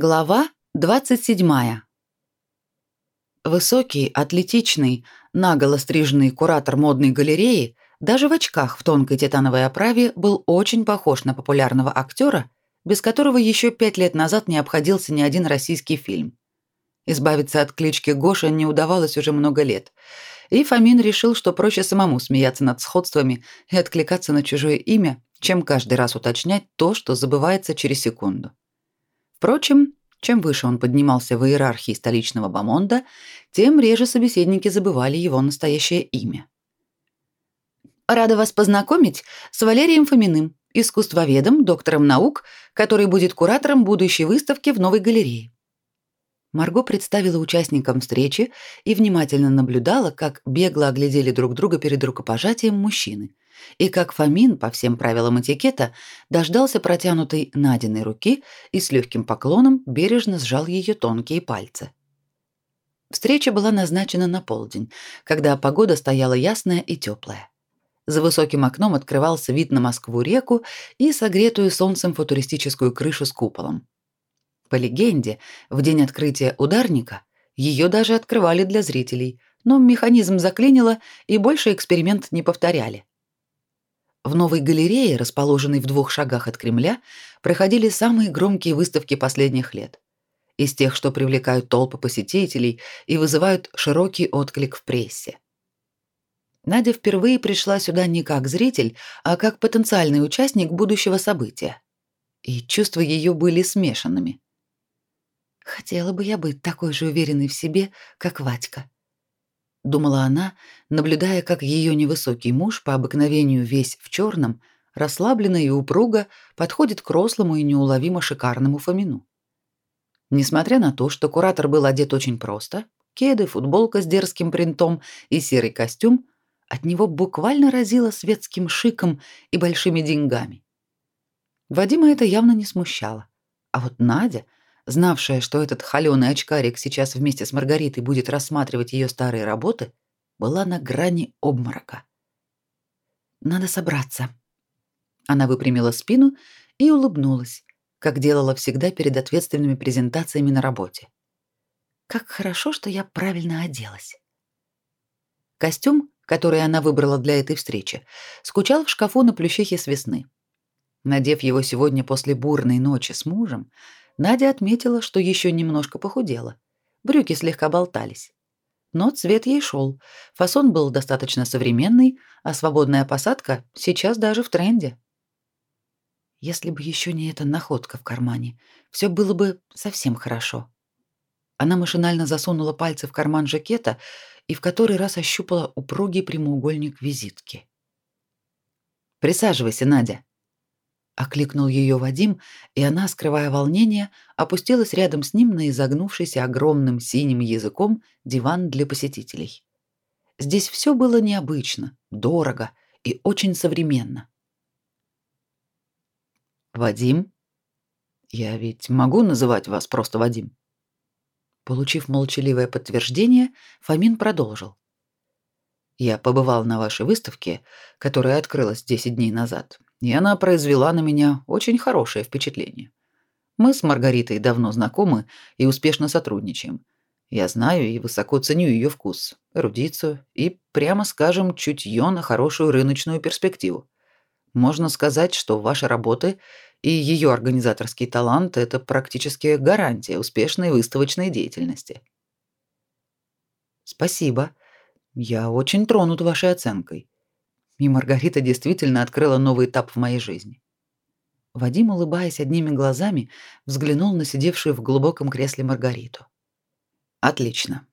Глава 27. Высокий, атлетичный, наголо стриженный куратор модной галереи даже в очках в тонкой титановой оправе был очень похож на популярного актера, без которого еще пять лет назад не обходился ни один российский фильм. Избавиться от клички Гоша не удавалось уже много лет, и Фомин решил, что проще самому смеяться над сходствами и откликаться на чужое имя, чем каждый раз уточнять то, что забывается через секунду. Впрочем, чем выше он поднимался в иерархии столичного бомонда, тем реже собеседники забывали его настоящее имя. «Рада вас познакомить с Валерием Фоминым, искусствоведом, доктором наук, который будет куратором будущей выставки в новой галерее. Марго представила участникам встречи и внимательно наблюдала, как бегло оглядели друг друга перед рукопожатием мужчины, и как Фомин, по всем правилам этикета, дождался протянутой Надиной руки и с легким поклоном бережно сжал ее тонкие пальцы. Встреча была назначена на полдень, когда погода стояла ясная и теплая. За высоким окном открывался вид на Москву-реку и согретую солнцем футуристическую крышу с куполом. По легенде, в день открытия ударника ее даже открывали для зрителей, но механизм заклинило, и больше эксперимент не повторяли. В новой галерее, расположенной в двух шагах от Кремля, проходили самые громкие выставки последних лет. Из тех, что привлекают толпы посетителей и вызывают широкий отклик в прессе. Надя впервые пришла сюда не как зритель, а как потенциальный участник будущего события. И чувства ее были смешанными. Хотела бы я быть такой же уверенной в себе, как Ватька. Думала она, наблюдая, как ее невысокий муж, по обыкновению весь в черном, расслабленно и упруго подходит к рослому и неуловимо шикарному Фомину. Несмотря на то, что куратор был одет очень просто, кеды, футболка с дерзким принтом и серый костюм, от него буквально разило светским шиком и большими деньгами. Вадима это явно не смущало. А вот Надя — знавшая, что этот холёный очкарик сейчас вместе с Маргаритой будет рассматривать ее старые работы, была на грани обморока. Надо собраться. Она выпрямила спину и улыбнулась, как делала всегда перед ответственными презентациями на работе. Как хорошо, что я правильно оделась. Костюм, который она выбрала для этой встречи, скучал в шкафу на плющихе с весны. Надев его сегодня после бурной ночи с мужем, Надя отметила, что еще немножко похудела. Брюки слегка болтались. Но цвет ей шел. Фасон был достаточно современный, а свободная посадка сейчас даже в тренде. Если бы еще не эта находка в кармане, все было бы совсем хорошо. Она машинально засунула пальцы в карман жакета и в который раз ощупала упругий прямоугольник визитки. «Присаживайся, Надя», окликнул ее Вадим, и она, скрывая волнение, опустилась рядом с ним на изогнувшийся огромным синим языком диван для посетителей. Здесь все было необычно, дорого и очень современно. Вадим? Я ведь могу называть вас просто Вадим. Получив молчаливое подтверждение, Фомин продолжил. Я побывал на вашей выставке, которая открылась 10 дней назад, и она произвела на меня очень хорошее впечатление. Мы с Маргаритой давно знакомы и успешно сотрудничаем. Я знаю и высоко ценю ее вкус, эрудицию и, прямо скажем, чутье на хорошую рыночную перспективу. Можно сказать, что ваши работы и ее организаторский талант – это практически гарантия успешной выставочной деятельности. Спасибо. Я очень тронут вашей оценкой. И Маргарита действительно открыла новый этап в моей жизни. Вадим, улыбаясь одними глазами, взглянул на сидевшую в глубоком кресле Маргариту. Отлично.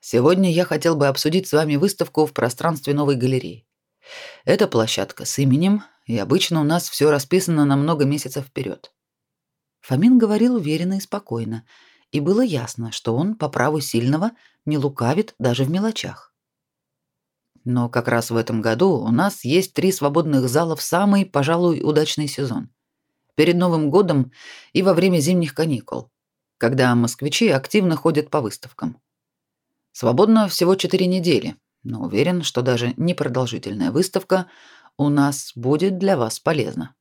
Сегодня я хотел бы обсудить с вами выставку в пространстве новой галереи. Это площадка с именем, и обычно у нас все расписано на много месяцев вперед. Фомин говорил уверенно и спокойно, и было ясно, что он по праву сильного не лукавит даже в мелочах. Но как раз в этом году у нас есть три свободных зала в самый, пожалуй, удачный сезон. Перед Новым годом и во время зимних каникул, когда москвичи активно ходят по выставкам. Свободно всего четыре недели, но уверен, что даже непродолжительная выставка у нас будет для вас полезна.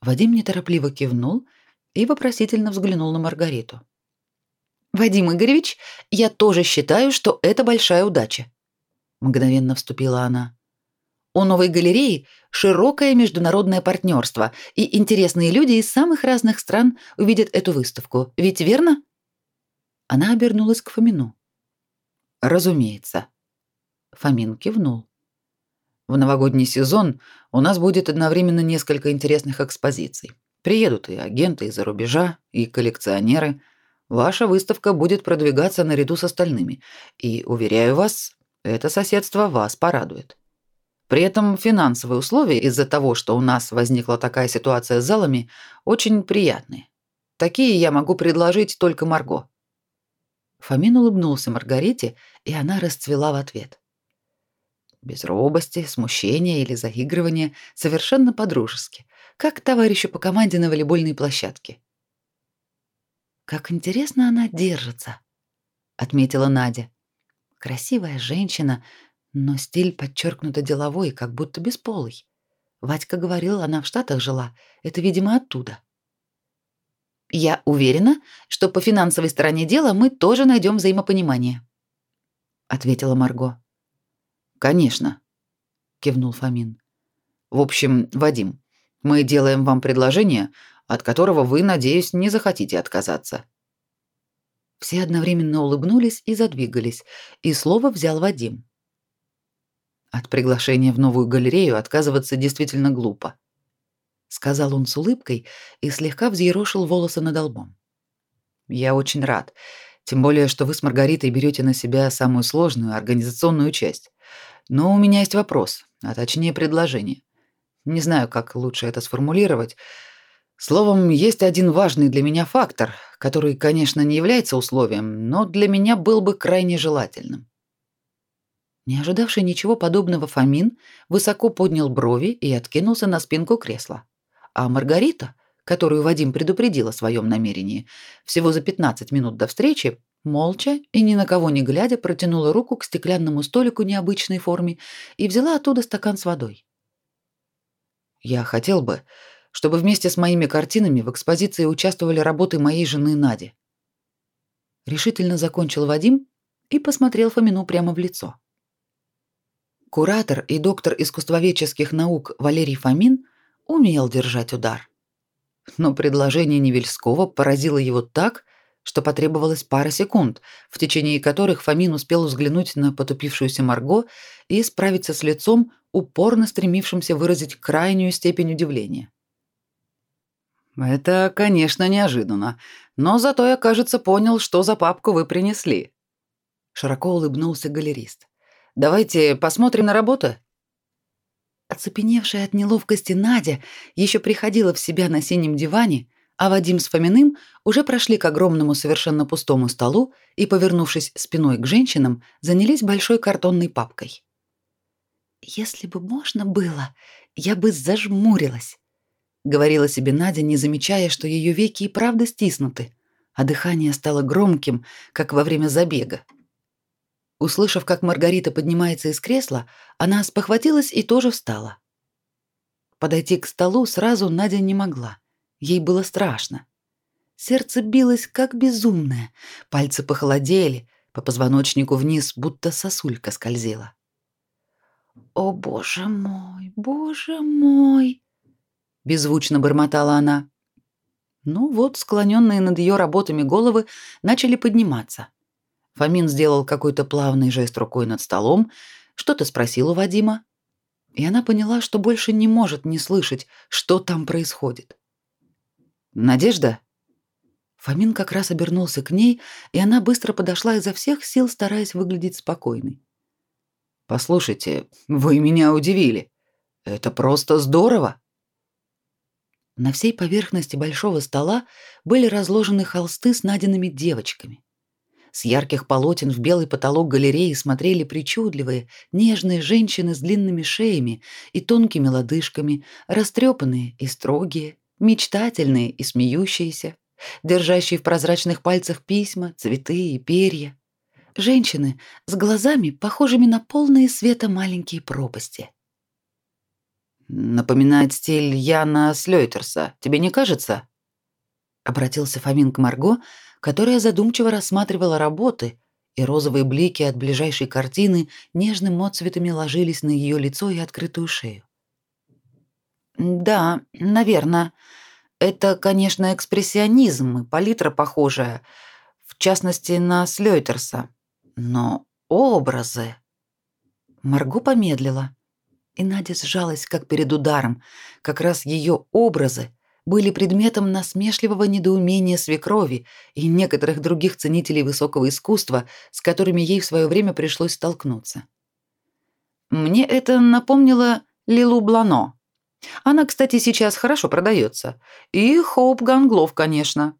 Вадим неторопливо кивнул и вопросительно взглянул на Маргариту. «Вадим Игоревич, я тоже считаю, что это большая удача», — мгновенно вступила она. «У новой галереи широкое международное партнерство, и интересные люди из самых разных стран увидят эту выставку. Ведь верно?» Она обернулась к Фомину. «Разумеется». Фомин кивнул. В новогодний сезон у нас будет одновременно несколько интересных экспозиций. Приедут и агенты из-за рубежа, и коллекционеры. Ваша выставка будет продвигаться наряду с остальными, и, уверяю вас, это соседство вас порадует. При этом финансовые условия из-за того, что у нас возникла такая ситуация с залами, очень приятные. Такие я могу предложить только Марго. Фомин улыбнулся Маргарите, и она расцвела в ответ без робости, смущения или заигрывания, совершенно по-дружески, как товарищу по команде на волейбольной площадке. «Как интересно она держится», — отметила Надя. «Красивая женщина, но стиль подчеркнуто деловой, как будто бесполый. Вадька говорил, она в Штатах жила, это, видимо, оттуда». «Я уверена, что по финансовой стороне дела мы тоже найдем взаимопонимание», — ответила Марго. Конечно, кивнул Фомин. В общем, Вадим, мы делаем вам предложение, от которого вы, надеюсь, не захотите отказаться. Все одновременно улыбнулись и задвигались, и слово взял Вадим. От приглашения в новую галерею отказываться действительно глупо, сказал он с улыбкой и слегка взъерошил волосы над лбом. Я очень рад, тем более что вы с Маргаритой берете на себя самую сложную организационную часть. Но у меня есть вопрос, а точнее предложение. Не знаю, как лучше это сформулировать. Словом, есть один важный для меня фактор, который, конечно, не является условием, но для меня был бы крайне желательным. Не ожидавший ничего подобного Фомин высоко поднял брови и откинулся на спинку кресла. А Маргарита, которую Вадим предупредил о своем намерении, всего за 15 минут до встречи, Молча и ни на кого не глядя протянула руку к стеклянному столику необычной формы и взяла оттуда стакан с водой. Я хотел бы, чтобы вместе с моими картинами в экспозиции участвовали работы моей жены Нади. Решительно закончил Вадим и посмотрел Фомину прямо в лицо. Куратор и доктор искусствоведческих наук Валерий Фомин умел держать удар. Но предложение Невельского поразило его так, что потребовалось пара секунд, в течение которых Фомин успел взглянуть на потупившуюся Марго и справиться с лицом, упорно стремившимся выразить крайнюю степень удивления. «Это, конечно, неожиданно, но зато я, кажется, понял, что за папку вы принесли». Широко улыбнулся галерист. «Давайте посмотрим на работу». Оцепеневшая от неловкости Надя еще приходила в себя на синем диване, а Вадим с Фоминым уже прошли к огромному совершенно пустому столу и, повернувшись спиной к женщинам, занялись большой картонной папкой. «Если бы можно было, я бы зажмурилась», — говорила себе Надя, не замечая, что ее веки и правда стиснуты, а дыхание стало громким, как во время забега. Услышав, как Маргарита поднимается из кресла, она спохватилась и тоже встала. Подойти к столу сразу Надя не могла. Ей было страшно. Сердце билось как безумное, пальцы похолодели, по позвоночнику вниз будто сосулька скользила. «О, боже мой, боже мой!» — беззвучно бормотала она. Ну вот, склоненные над ее работами головы начали подниматься. Фомин сделал какой-то плавный жест рукой над столом, что-то спросил у Вадима, и она поняла, что больше не может не слышать, что там происходит. Надежда? Фомин как раз обернулся к ней, и она быстро подошла изо всех сил, стараясь выглядеть спокойной. Послушайте, вы меня удивили. Это просто здорово. На всей поверхности большого стола были разложены холсты с найденными девочками. С ярких полотен в белый потолок галереи смотрели причудливые, нежные женщины с длинными шеями и тонкими лодыжками, растрепанные и строгие, мечтательные и смеющиеся, держащие в прозрачных пальцах письма, цветы и перья. Женщины с глазами, похожими на полные света маленькие пропасти. Напоминает стиль Яна Слёйтерса, тебе не кажется? Обратился Фомин к Марго, которая задумчиво рассматривала работы, и розовые блики от ближайшей картины нежным отцветами ложились на ее лицо и открытую шею. «Да, наверное. Это, конечно, экспрессионизм и палитра похожая, в частности, на Слёйтерса. Но образы...» Марго помедлила, и Надя сжалась, как перед ударом. Как раз ее образы были предметом насмешливого недоумения свекрови и некоторых других ценителей высокого искусства, с которыми ей в свое время пришлось столкнуться. Мне это напомнило Лилу Блано. Она, кстати, сейчас хорошо продается. И Хоуп Ганглов, конечно.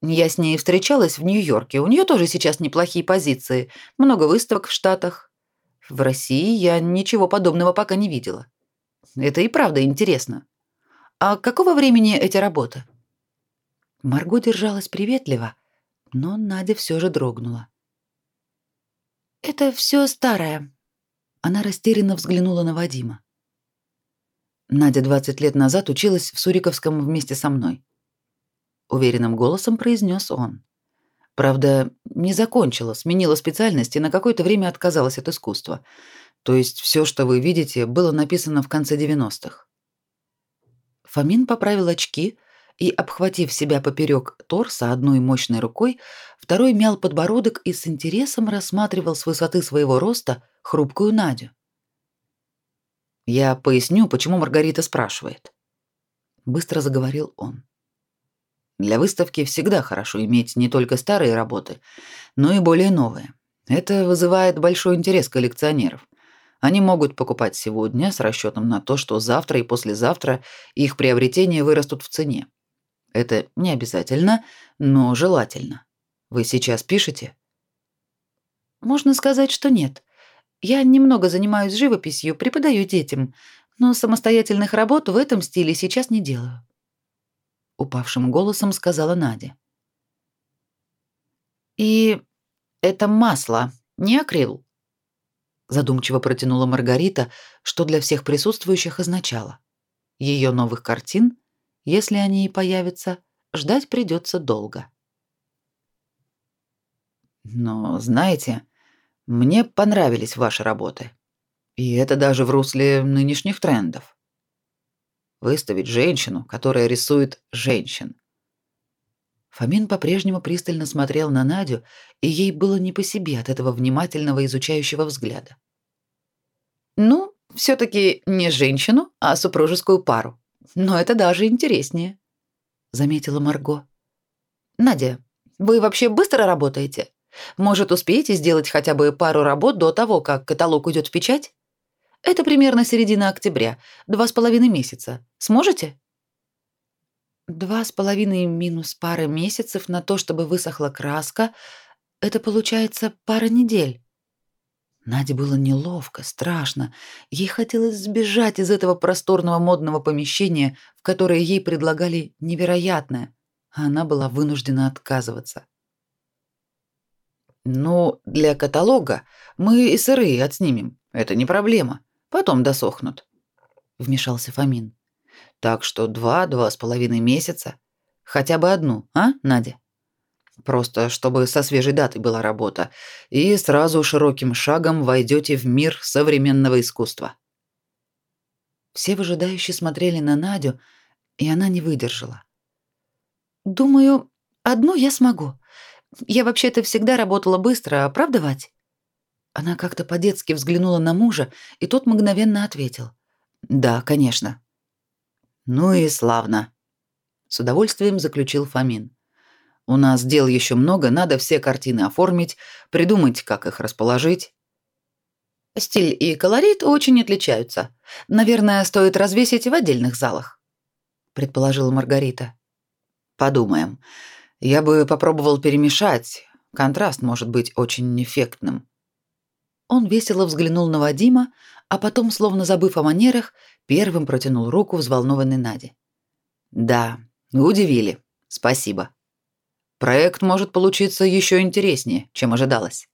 Я с ней встречалась в Нью-Йорке. У нее тоже сейчас неплохие позиции. Много выставок в Штатах. В России я ничего подобного пока не видела. Это и правда интересно. А какого времени эти работы? Марго держалась приветливо, но Надя все же дрогнула. Это все старое. Она растерянно взглянула на Вадима. Надя 20 лет назад училась в Суриковском вместе со мной. Уверенным голосом произнес он. Правда, не закончила, сменила специальность и на какое-то время отказалась от искусства. То есть все, что вы видите, было написано в конце 90-х. Фомин поправил очки и, обхватив себя поперек торса одной мощной рукой, второй мял подбородок и с интересом рассматривал с высоты своего роста хрупкую Надю. «Я поясню, почему Маргарита спрашивает», — быстро заговорил он. «Для выставки всегда хорошо иметь не только старые работы, но и более новые. Это вызывает большой интерес коллекционеров. Они могут покупать сегодня с расчетом на то, что завтра и послезавтра их приобретения вырастут в цене. Это не обязательно, но желательно. Вы сейчас пишете? Можно сказать, что нет. Я немного занимаюсь живописью, преподаю детям, но самостоятельных работ в этом стиле сейчас не делаю. Упавшим голосом сказала Надя. И это масло, не акрил задумчиво протянула Маргарита, что для всех присутствующих означало: ее новых картин, если они и появятся, ждать придется долго. Но, знаете, мне понравились ваши работы. И это даже в русле нынешних трендов. Выставить женщину, которая рисует женщин. Фомин по-прежнему пристально смотрел на Надю, и ей было не по себе от этого внимательного изучающего взгляда. Ну, все таки не женщину, а супружескую пару. Но это даже интереснее, заметила Марго. Надя, вы вообще быстро работаете? Может, успеете сделать хотя бы пару работ до того, как каталог уйдет в печать? Это примерно середина октября, два с половиной месяца. Сможете? Два с половиной минус пара месяцев на то, чтобы высохла краска, это получается пара недель. Наде было неловко, страшно. Ей хотелось сбежать из этого просторного модного помещения, в которое ей предлагали невероятное, а она была вынуждена отказываться. «Ну, для каталога мы и сырые отснимем. Это не проблема. Потом досохнут», — вмешался Фомин. Так что два-два с половиной месяца. Хотя бы одну, а, Надя? Просто чтобы со свежей датой была работа, и сразу широким шагом войдете в мир современного искусства. Все выжидающие смотрели на Надю, и она не выдержала. «Думаю, одну я смогу. Я вообще-то всегда работала быстро, а правда, Вать?» Она как-то по-детски взглянула на мужа, и тот мгновенно ответил. «Да, конечно». Ну и славно, с удовольствием заключил Фомин. У нас дел еще много, надо все картины оформить, придумать, как их расположить. Стиль и колорит очень отличаются. Наверное, стоит развесить в отдельных залах, предположила Маргарита. Подумаем. Я бы попробовал перемешать. Контраст может быть очень эффектным. Он весело взглянул на Вадима, а потом, словно забыв о манерах, первым протянул руку взволнованной Наде. «Да, удивили. Спасибо. Проект может получиться еще интереснее, чем ожидалось».